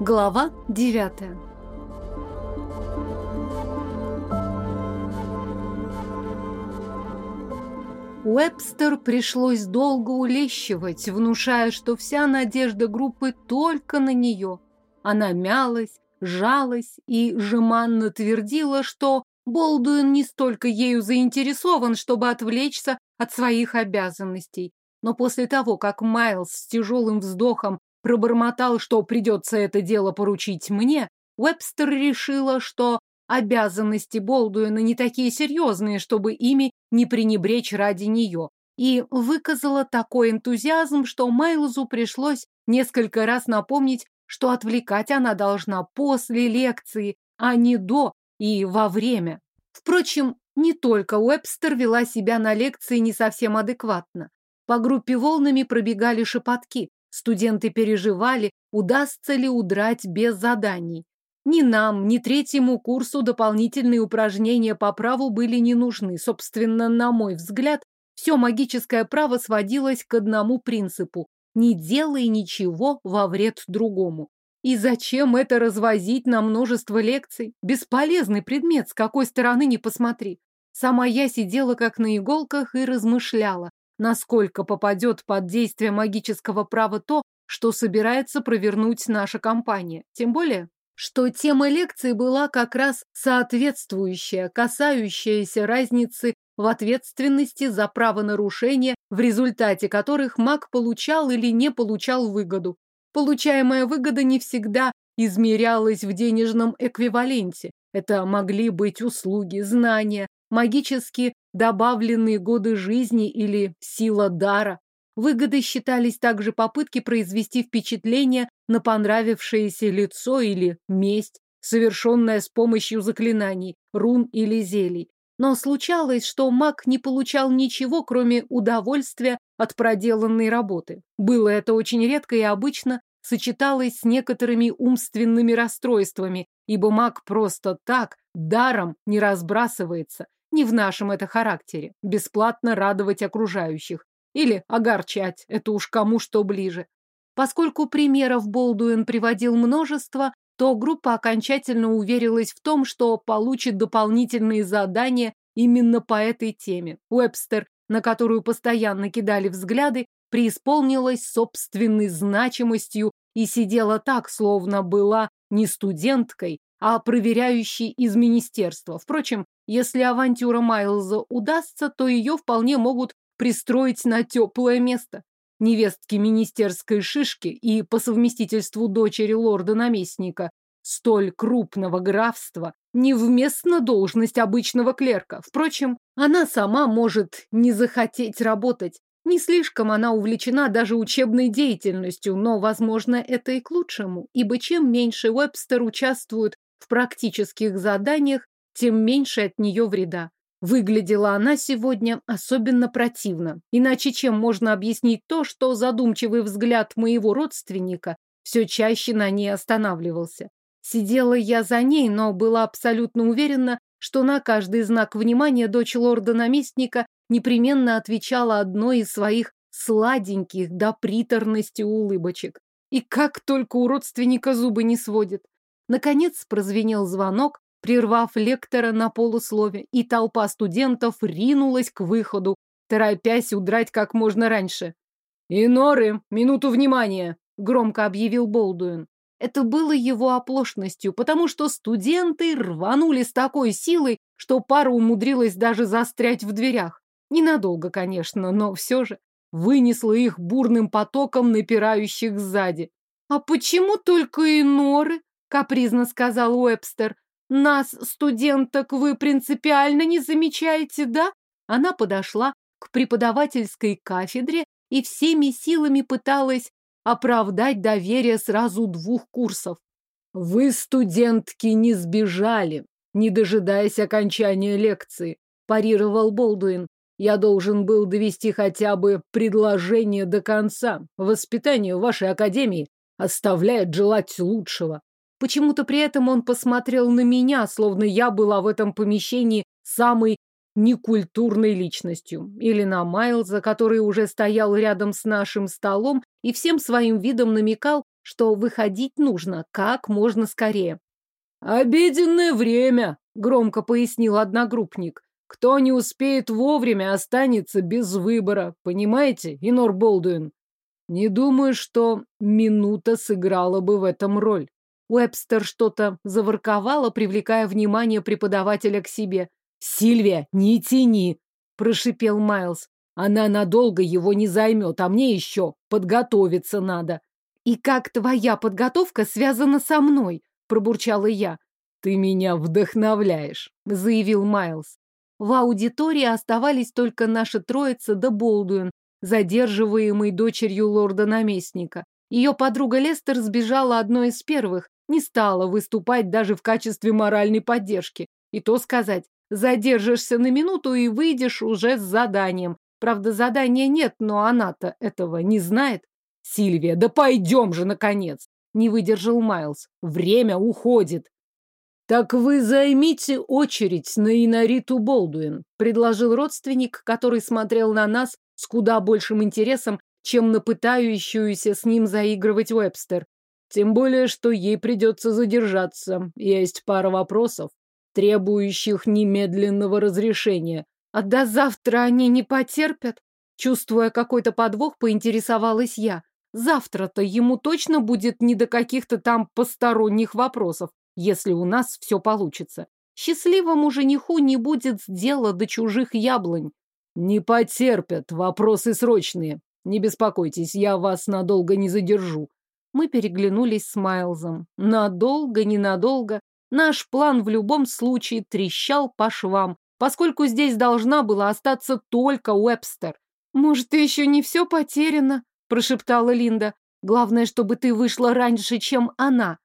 Глава девятая Уэбстер пришлось долго улещивать, внушая, что вся надежда группы только на нее. Она мялась, жалась и жеманно твердила, что Болдуин не столько ею заинтересован, чтобы отвлечься от своих обязанностей. Но после того, как Майлз с тяжелым вздохом пробормотал, что придется это дело поручить мне, Уэбстер решила, что обязанности Болдуина не такие серьезные, чтобы ими не пренебречь ради нее, и выказала такой энтузиазм, что Майлзу пришлось несколько раз напомнить, что отвлекать она должна после лекции, а не до и во время. Впрочем, не только Уэбстер вела себя на лекции не совсем адекватно. По группе волнами пробегали шепотки. Студенты переживали, удастся ли удрать без заданий. Ни нам, ни третьему курсу дополнительные упражнения по праву были не нужны. Собственно, на мой взгляд, все магическое право сводилось к одному принципу – не делай ничего во вред другому. И зачем это развозить на множество лекций? Бесполезный предмет, с какой стороны ни посмотри. Сама я сидела как на иголках и размышляла, насколько попадет под действие магического права то, что собирается провернуть наша компания. Тем более, что тема лекции была как раз соответствующая, касающаяся разницы в ответственности за правонарушения, в результате которых маг получал или не получал выгоду. Получаемая выгода не всегда измерялась в денежном эквиваленте. Это могли быть услуги, знания, магически добавленные годы жизни или сила дара. Выгодой считались также попытки произвести впечатление на понравившееся лицо или месть, совершенная с помощью заклинаний, рун или зелий. Но случалось, что маг не получал ничего, кроме удовольствия от проделанной работы. Было это очень редко и обычно сочеталось с некоторыми умственными расстройствами, ибо маг просто так, даром не разбрасывается. Не в нашем это характере. Бесплатно радовать окружающих. Или огорчать, это уж кому что ближе. Поскольку примеров Болдуин приводил множество, то группа окончательно уверилась в том, что получит дополнительные задания именно по этой теме. Уэбстер, на которую постоянно кидали взгляды, преисполнилась собственной значимостью и сидела так, словно была не студенткой, а проверяющей из министерства. Впрочем, если авантюра Майлза удастся, то ее вполне могут пристроить на теплое место. Невестки министерской шишки и по совместительству дочери лорда-наместника столь крупного графства невместна должность обычного клерка. Впрочем, она сама может не захотеть работать. Не слишком она увлечена даже учебной деятельностью, но, возможно, это и к лучшему, ибо чем меньше Уэбстер участвует в практических заданиях, тем меньше от нее вреда. Выглядела она сегодня особенно противно. Иначе чем можно объяснить то, что задумчивый взгляд моего родственника все чаще на ней останавливался. Сидела я за ней, но была абсолютно уверена, что на каждый знак внимания дочь лорда-наместника непременно отвечала одной из своих сладеньких до приторности улыбочек. И как только у родственника зубы не сводит. Наконец прозвенел звонок, прервав лектора на полуслове, и толпа студентов ринулась к выходу, торопясь удрать как можно раньше. «Иноры, минуту внимания!» — громко объявил Болдуин. Это было его оплошностью, потому что студенты рванули с такой силой, что пара умудрилась даже застрять в дверях. Ненадолго, конечно, но все же вынесло их бурным потоком напирающих сзади. «А почему только иноры?» — капризно сказал Уэбстер. Нас, студенток, вы принципиально не замечаете, да? Она подошла к преподавательской кафедре и всеми силами пыталась оправдать доверие сразу двух курсов. Вы, студентки, не сбежали, не дожидаясь окончания лекции, парировал Болдуин. Я должен был довести хотя бы предложение до конца. Воспитание в вашей академии оставляет желать лучшего. Почему-то при этом он посмотрел на меня, словно я была в этом помещении самой некультурной личностью. Или на Майлза, который уже стоял рядом с нашим столом и всем своим видом намекал, что выходить нужно как можно скорее. «Обеденное время», — громко пояснил одногруппник. «Кто не успеет вовремя, останется без выбора. Понимаете, Инор Болдуин?» Не думаю, что минута сыграла бы в этом роль. Уэбстер что-то заворковало, привлекая внимание преподавателя к себе. «Сильвия, не тяни!» – прошипел Майлз. «Она надолго его не займет, а мне еще подготовиться надо». «И как твоя подготовка связана со мной?» – пробурчала я. «Ты меня вдохновляешь», – заявил Майлз. В аудитории оставались только наша троица да Болдуин, задерживаемый дочерью лорда-наместника. Ее подруга Лестер сбежала одной из первых, не стала выступать даже в качестве моральной поддержки. И то сказать, задержишься на минуту и выйдешь уже с заданием. Правда, задания нет, но она-то этого не знает. Сильвия, да пойдем же, наконец! Не выдержал Майлз. Время уходит. «Так вы займите очередь на Инариту Болдуин», предложил родственник, который смотрел на нас с куда большим интересом, чем на пытающуюся с ним заигрывать Уэбстер. Тем более, что ей придется задержаться. Есть пара вопросов, требующих немедленного разрешения. А до завтра они не потерпят? Чувствуя какой-то подвох, поинтересовалась я. Завтра-то ему точно будет не до каких-то там посторонних вопросов, если у нас все получится. Счастливому жениху не будет дела до чужих яблонь. Не потерпят, вопросы срочные. Не беспокойтесь, я вас надолго не задержу. Мы переглянулись с Майлзом. Надолго, ненадолго. Наш план в любом случае трещал по швам, поскольку здесь должна была остаться только Уэбстер. «Может, еще не все потеряно?» – прошептала Линда. «Главное, чтобы ты вышла раньше, чем она».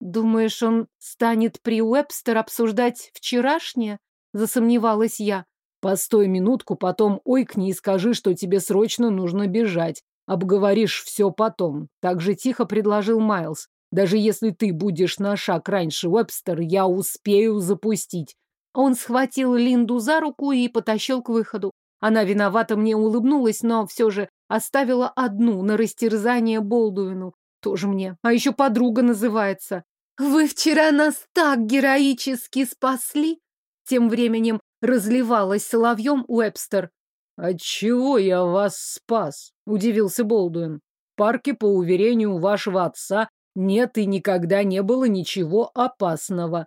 «Думаешь, он станет при Уэбстер обсуждать вчерашнее?» – засомневалась я. Постой минутку, потом ойкни и скажи, что тебе срочно нужно бежать. Обговоришь все потом. Так же тихо предложил Майлз. Даже если ты будешь на шаг раньше, Уэбстер, я успею запустить. Он схватил Линду за руку и потащил к выходу. Она виновата мне улыбнулась, но все же оставила одну на растерзание Болдуину. Тоже мне. А еще подруга называется. «Вы вчера нас так героически спасли!» Тем временем разливалась соловьем Уэбстер. «Отчего я вас спас?» – удивился Болдуин. «В парке, по уверению вашего отца, нет и никогда не было ничего опасного».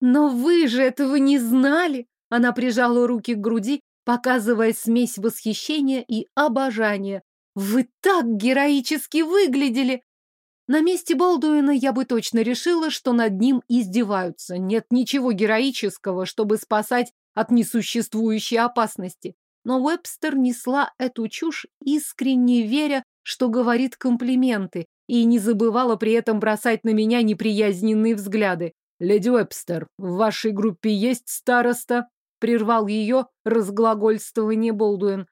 «Но вы же этого не знали!» Она прижала руки к груди, показывая смесь восхищения и обожания. «Вы так героически выглядели!» На месте Болдуина я бы точно решила, что над ним издеваются. Нет ничего героического, чтобы спасать от несуществующей опасности. Но Уэбстер несла эту чушь, искренне веря, что говорит комплименты, и не забывала при этом бросать на меня неприязненные взгляды. «Леди Уэбстер, в вашей группе есть староста?» — прервал ее разглагольствование Болдуин.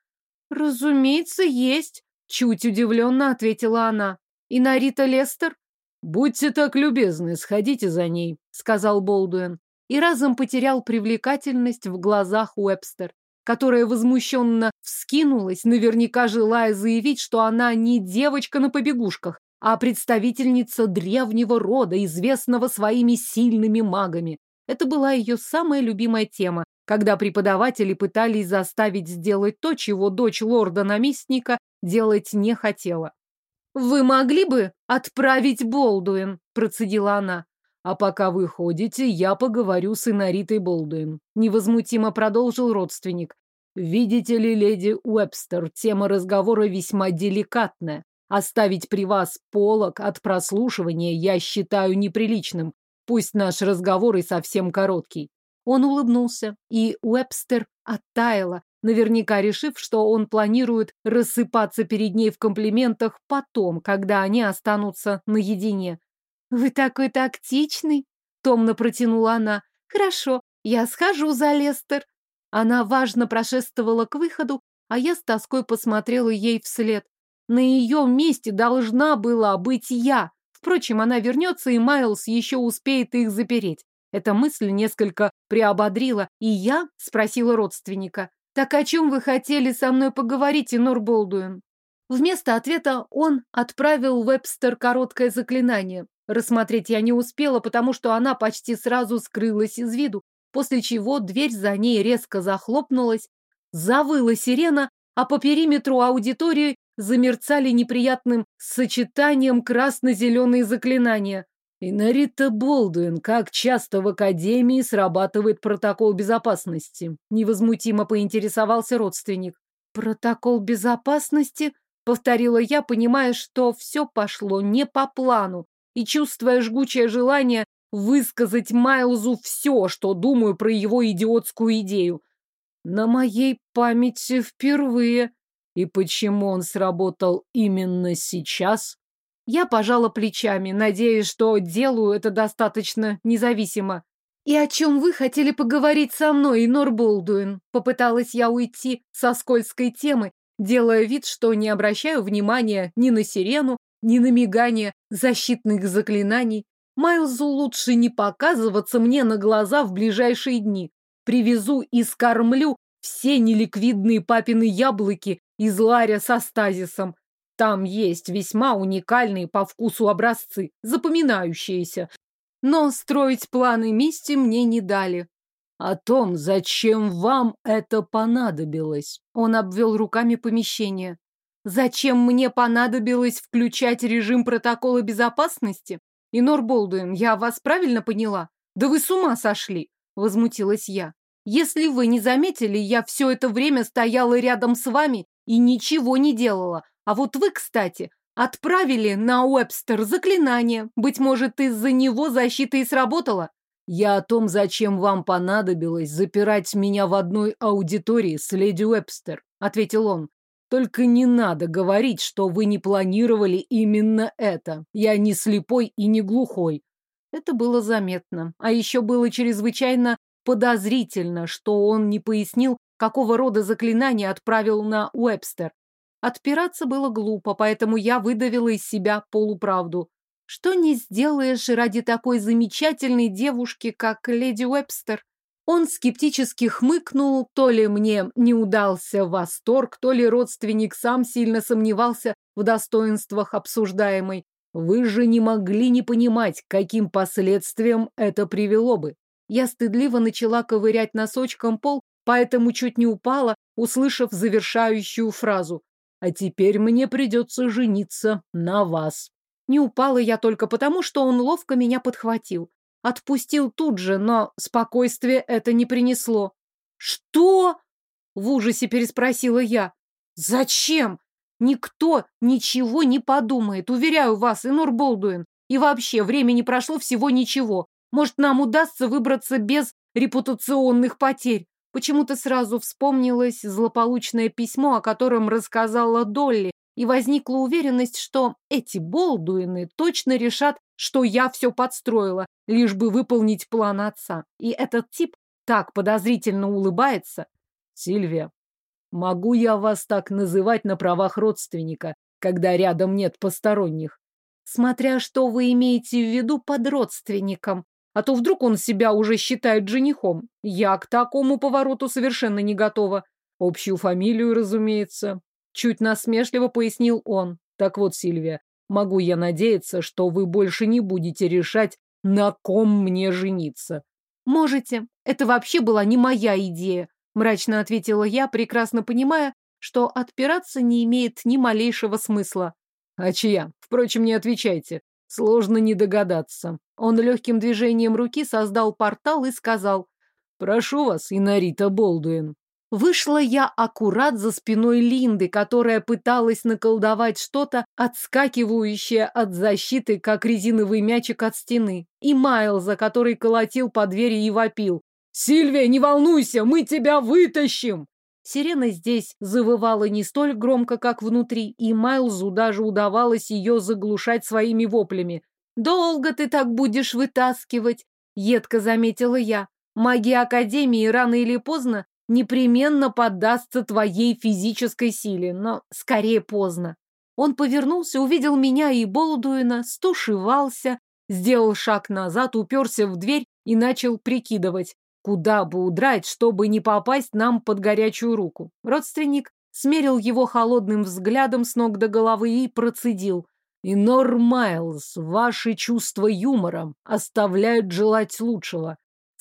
«Разумеется, есть», — чуть удивленно ответила она. «И Нарита Лестер?» «Будьте так любезны, сходите за ней», — сказал Болдуин и разом потерял привлекательность в глазах Уэбстер, которая возмущенно вскинулась, наверняка желая заявить, что она не девочка на побегушках, а представительница древнего рода, известного своими сильными магами. Это была ее самая любимая тема, когда преподаватели пытались заставить сделать то, чего дочь лорда-наместника делать не хотела. «Вы могли бы отправить Болдуин?» – процедила она. А пока вы ходите, я поговорю с Инаритой Болдуин. Невозмутимо продолжил родственник. Видите ли, леди Уэбстер, тема разговора весьма деликатная. Оставить при вас полок от прослушивания я считаю неприличным. Пусть наш разговор и совсем короткий. Он улыбнулся, и Уэбстер оттаяла, наверняка решив, что он планирует рассыпаться перед ней в комплиментах потом, когда они останутся наедине. «Вы такой тактичный!» — томно протянула она. «Хорошо, я схожу за Лестер». Она важно прошествовала к выходу, а я с тоской посмотрела ей вслед. На ее месте должна была быть я. Впрочем, она вернется, и Майлз еще успеет их запереть. Эта мысль несколько приободрила, и я спросила родственника. «Так о чем вы хотели со мной поговорить, Инор Болдуин?» Вместо ответа он отправил Вебстер короткое заклинание. Рассмотреть я не успела, потому что она почти сразу скрылась из виду, после чего дверь за ней резко захлопнулась, завыла сирена, а по периметру аудитории замерцали неприятным сочетанием красно-зеленые заклинания. Инарита Болдуин, как часто в Академии срабатывает протокол безопасности? Невозмутимо поинтересовался родственник. Протокол безопасности? Повторила я, понимая, что все пошло не по плану, и чувствуя жгучее желание высказать Майлзу все, что думаю про его идиотскую идею. На моей памяти впервые. И почему он сработал именно сейчас? Я пожала плечами, надеясь, что делаю это достаточно независимо. «И о чем вы хотели поговорить со мной, Нор Болдуин?» Попыталась я уйти со скользкой темы, делая вид, что не обращаю внимания ни на сирену, ни на защитных заклинаний. Майлзу лучше не показываться мне на глаза в ближайшие дни. Привезу и скормлю все неликвидные папины яблоки из ларя со стазисом. Там есть весьма уникальные по вкусу образцы, запоминающиеся. Но строить планы мести мне не дали. О том, зачем вам это понадобилось. Он обвел руками помещение. Зачем мне понадобилось включать режим протокола безопасности? И Норболдуин, я вас правильно поняла? Да вы с ума сошли, возмутилась я. Если вы не заметили, я все это время стояла рядом с вами и ничего не делала, а вот вы, кстати, отправили на Уэбстер заклинание. Быть может, из-за него защита и сработала? Я о том, зачем вам понадобилось запирать меня в одной аудитории с леди Уэбстер, ответил он. Только не надо говорить, что вы не планировали именно это. Я не слепой и не глухой. Это было заметно. А еще было чрезвычайно подозрительно, что он не пояснил, какого рода заклинание отправил на Уэбстер. Отпираться было глупо, поэтому я выдавила из себя полуправду. Что не сделаешь ради такой замечательной девушки, как леди Уэбстер? Он скептически хмыкнул, то ли мне не удался восторг, то ли родственник сам сильно сомневался в достоинствах обсуждаемой. Вы же не могли не понимать, каким последствиям это привело бы. Я стыдливо начала ковырять носочком пол, поэтому чуть не упала, услышав завершающую фразу. А теперь мне придется жениться на вас. Не упала я только потому, что он ловко меня подхватил. Отпустил тут же, но спокойствие это не принесло. «Что?» — в ужасе переспросила я. «Зачем? Никто ничего не подумает, уверяю вас, Инор Болдуин. И вообще, времени прошло всего ничего. Может, нам удастся выбраться без репутационных потерь. Почему-то сразу вспомнилось злополучное письмо, о котором рассказала Долли, и возникла уверенность, что эти Болдуины точно решат, что я все подстроила, лишь бы выполнить план отца. И этот тип так подозрительно улыбается. Сильвия, могу я вас так называть на правах родственника, когда рядом нет посторонних? Смотря что вы имеете в виду под родственником. А то вдруг он себя уже считает женихом. Я к такому повороту совершенно не готова. Общую фамилию, разумеется. Чуть насмешливо пояснил он. Так вот, Сильвия, могу я надеяться, что вы больше не будете решать, на ком мне жениться. Можете. Это вообще была не моя идея, мрачно ответила я, прекрасно понимая, что отпираться не имеет ни малейшего смысла. А чья? Впрочем, не отвечайте. Сложно не догадаться. Он легким движением руки создал портал и сказал «Прошу вас, Инарита Болдуин». Вышла я аккурат за спиной Линды, которая пыталась наколдовать что-то, отскакивающее от защиты, как резиновый мячик от стены, и Майлза, который колотил по двери и вопил. «Сильвия, не волнуйся, мы тебя вытащим!» Сирена здесь завывала не столь громко, как внутри, и Майлзу даже удавалось ее заглушать своими воплями. «Долго ты так будешь вытаскивать?» — едко заметила я. «Магия Академии рано или поздно непременно поддастся твоей физической силе, но скорее поздно». Он повернулся, увидел меня и Болдуина, стушевался, сделал шаг назад, уперся в дверь и начал прикидывать. Куда бы удрать, чтобы не попасть нам под горячую руку? Родственник смерил его холодным взглядом с ног до головы и процедил. «Инор Майлз, ваши чувства юмора оставляют желать лучшего.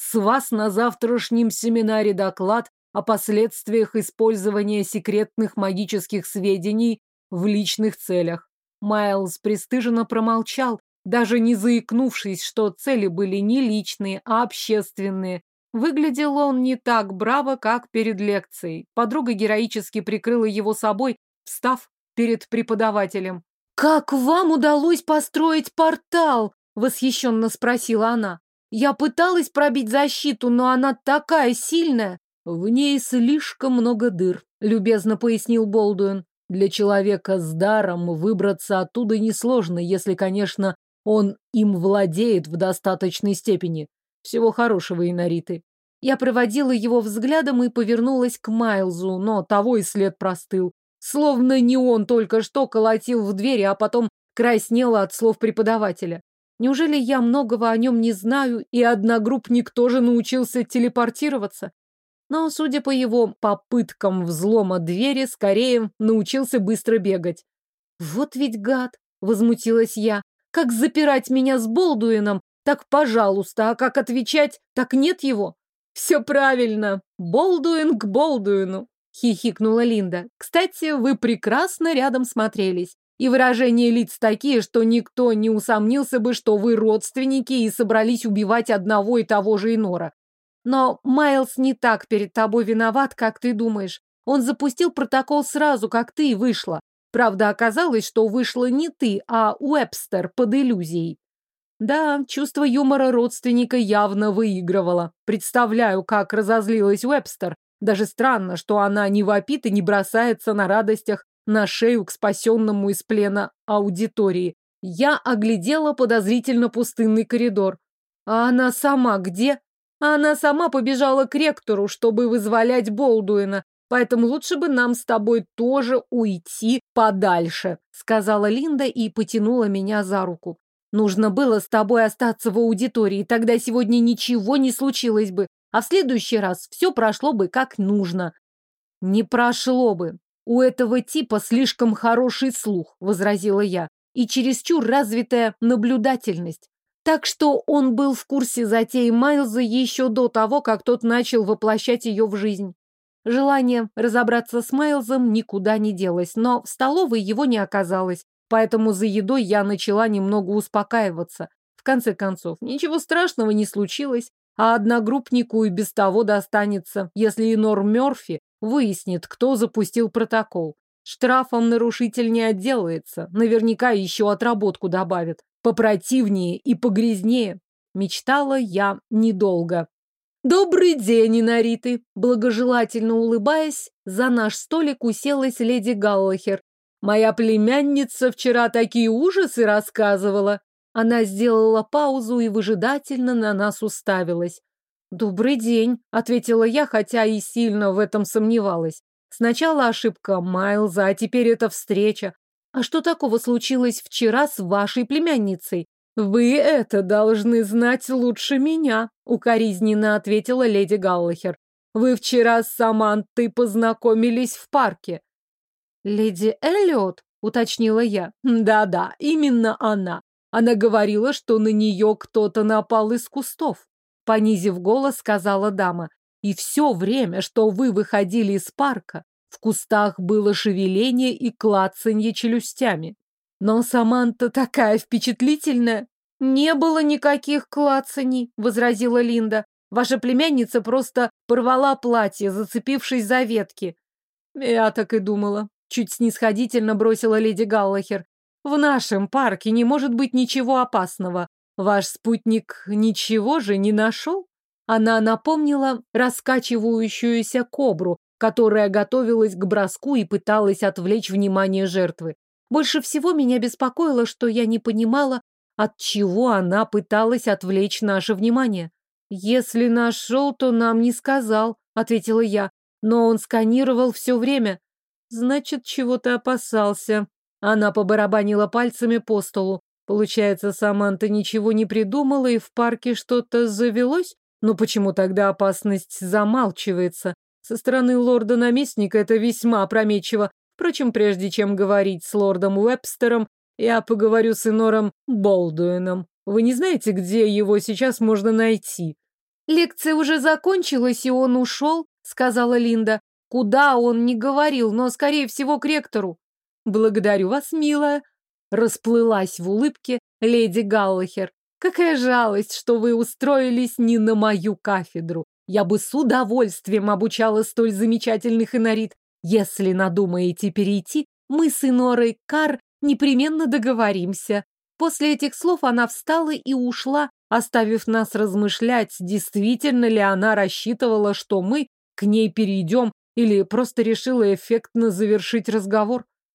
С вас на завтрашнем семинаре доклад о последствиях использования секретных магических сведений в личных целях. Майлз пристыженно промолчал, даже не заикнувшись, что цели были не личные, а общественные. Выглядел он не так браво, как перед лекцией. Подруга героически прикрыла его собой, встав перед преподавателем. «Как вам удалось построить портал?» — восхищенно спросила она. «Я пыталась пробить защиту, но она такая сильная!» «В ней слишком много дыр», — любезно пояснил Болдуин. «Для человека с даром выбраться оттуда несложно, если, конечно, он им владеет в достаточной степени. Всего хорошего, Инариты». Я проводила его взглядом и повернулась к Майлзу, но того и след простыл. Словно не он только что колотил в двери, а потом краснела от слов преподавателя. Неужели я многого о нем не знаю, и одногруппник тоже научился телепортироваться? но, судя по его попыткам взлома двери, скорее научился быстро бегать. «Вот ведь гад!» — возмутилась я. «Как запирать меня с Болдуином? Так пожалуйста, а как отвечать? Так нет его!» «Все правильно! Болдуин к Болдуину!» — хихикнула Линда. «Кстати, вы прекрасно рядом смотрелись. И выражения лиц такие, что никто не усомнился бы, что вы родственники и собрались убивать одного и того же Инора. Но Майлз не так перед тобой виноват, как ты думаешь. Он запустил протокол сразу, как ты и вышла. Правда, оказалось, что вышла не ты, а Уэбстер под иллюзией. Да, чувство юмора родственника явно выигрывало. Представляю, как разозлилась Уэбстер. Даже странно, что она не вопит и не бросается на радостях на шею к спасенному из плена аудитории. Я оглядела подозрительно пустынный коридор. А она сама где? А она сама побежала к ректору, чтобы вызволять Болдуина, поэтому лучше бы нам с тобой тоже уйти подальше, сказала Линда и потянула меня за руку. Нужно было с тобой остаться в аудитории, тогда сегодня ничего не случилось бы, а в следующий раз все прошло бы как нужно. Не прошло бы. У этого типа слишком хороший слух, возразила я, и чересчур развитая наблюдательность. Так что он был в курсе затеи Майлза еще до того, как тот начал воплощать ее в жизнь. Желание разобраться с Майлзом никуда не делось, но в столовой его не оказалось, поэтому за едой я начала немного успокаиваться. В конце концов, ничего страшного не случилось, а одногруппнику и без того достанется, если Инор Мёрфи выяснит, кто запустил протокол. Штрафом нарушитель не отделается, наверняка еще отработку добавит попротивнее и погрязнее. Мечтала я недолго. «Добрый день, Инариты!» Благожелательно улыбаясь, за наш столик уселась леди Галлахер. «Моя племянница вчера такие ужасы рассказывала!» Она сделала паузу и выжидательно на нас уставилась. «Добрый день», — ответила я, хотя и сильно в этом сомневалась. Сначала ошибка Майлза, а теперь эта встреча. А что такого случилось вчера с вашей племянницей? Вы это должны знать лучше меня, укоризненно ответила леди Галлахер. Вы вчера с Самантой познакомились в парке. Леди Эллиот, уточнила я. Да-да, именно она. Она говорила, что на нее кто-то напал из кустов. Понизив голос, сказала дама. И все время, что вы выходили из парка, в кустах было шевеление и клацанье челюстями. Но Саманта такая впечатлительная. Не было никаких клацаний, возразила Линда. Ваша племянница просто порвала платье, зацепившись за ветки. Я так и думала. Чуть снисходительно бросила леди Галлахер. В нашем парке не может быть ничего опасного. Ваш спутник ничего же не нашел? Она напомнила раскачивающуюся кобру, которая готовилась к броску и пыталась отвлечь внимание жертвы. Больше всего меня беспокоило, что я не понимала, от чего она пыталась отвлечь наше внимание. «Если нашел, то нам не сказал», — ответила я. «Но он сканировал все время». «Значит, чего-то опасался». Она побарабанила пальцами по столу. Получается, Саманта ничего не придумала, и в парке что-то завелось? Но почему тогда опасность замалчивается? Со стороны лорда-наместника это весьма опрометчиво. Впрочем, прежде чем говорить с лордом Уэбстером, я поговорю с Инором Болдуином. Вы не знаете, где его сейчас можно найти? Лекция уже закончилась, и он ушел, сказала Линда. Куда он не говорил, но, скорее всего, к ректору. Благодарю вас, милая. Расплылась в улыбке леди Галлахер. Какая жалость, что вы устроились не на мою кафедру. Я бы с удовольствием обучала столь замечательных инорит. Если надумаете перейти, мы с Инорой Кар непременно договоримся. После этих слов она встала и ушла, оставив нас размышлять, действительно ли она рассчитывала, что мы к ней перейдем, или просто решила эффектно завершить разговор.